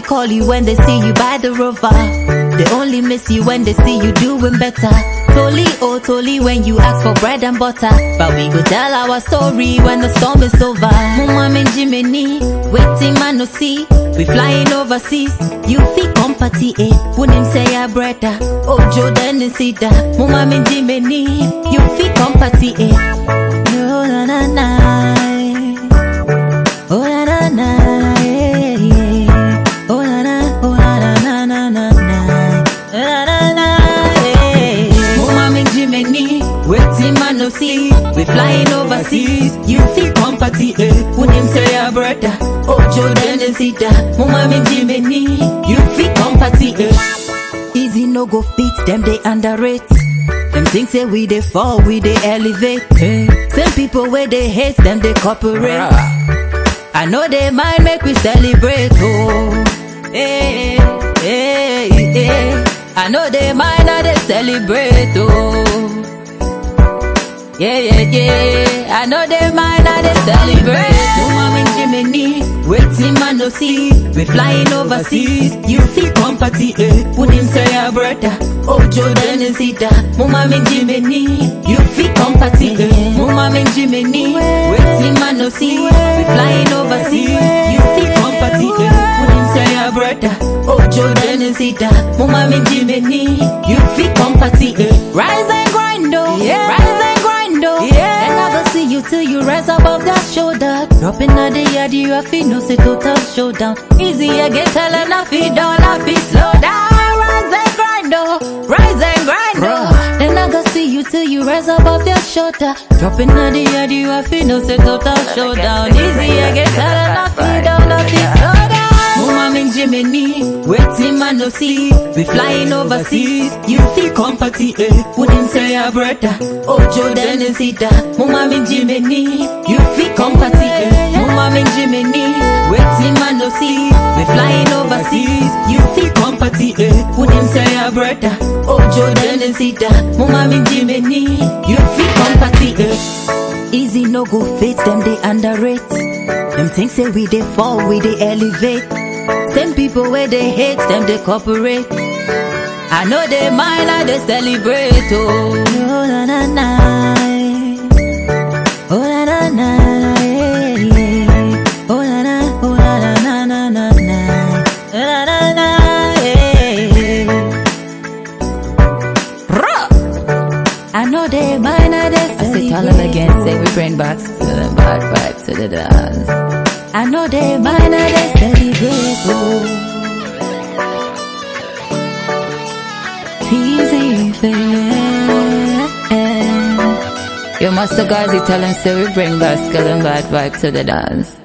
call you when they see you by the river. They only miss you when they see you doing better. Totally, oh, totally when you ask for bread and butter. But we go tell our story when the storm is over. Mama and Jiminy, waiting man no see. We flying overseas. You feel company, eh? Wouldn't say a brother. Oh, Jordan and Sida. Mama and Jiminy, you feel company, eh? No, na, na, na. See. We flying overseas. You feel company, eh? Wouldn't say a brother. Oh, Jordan and Sida. Mama me Jiminy, you feel company, eh? Easy no go fit them they underrate. Them things say we they fall, we they elevate. Eh? Same people where they hate them they cooperate. Ah. I know they mind make we celebrate. Oh, hey, hey, hey. I know they mind how they celebrate. Oh. Yeah, yeah, yeah. I know they mind how they celebrate. Mama and Jiminy, waiting man no see. We flying overseas. You feel company, eh? Wouldn't say a brother. Oh, Jordan and Sita. Mama and Jiminy, you feel company, eh? Mama and Jiminy, waiting man no see. We flying overseas. You feel company, eh? Wouldn't say a brother. Oh, Jordan and Sita. Mama and Jiminy, you feel company, eh? Rise and grind, oh. Till you rise above that shoulder. Dropping at the yard, you have to know, say total showdown. Easy, I get tell and I feel down, I feel slow down. Rise and grind, oh. Rise and grind, oh. Then I go see you till you rise above that shoulder. Dropping at the yard, you have to know, say total showdown. Easy, I get tell man see. We flying overseas. You feel company, eh? Wouldn't say a brother. Oh, Jordan and Sita. Mama and Jiminy, you feel company, eh? Mama and Jiminy, waiting man no see. We flying overseas. You feel company, eh? Wouldn't say a brother. Oh, Jordan and Sita. Mama and Jiminy, you feel company, eh? Easy no go fit them they underrate. Them things say we they fall, we they elevate. Same people where they hate them they cooperate. I know they mind how they celebrate. Oh, oh na na na. Oh na na na. eh, eh. Oh na na. Oh na na na na na na. Na na na. eh. I know they mind how they I say celebrate. tell them again, say we bring back the bad vibes to the dance. I know they mind how they celebrate. Oh. Easy, baby. Yo, Master Gazi tell them say we bring back and bad vibe to the dance.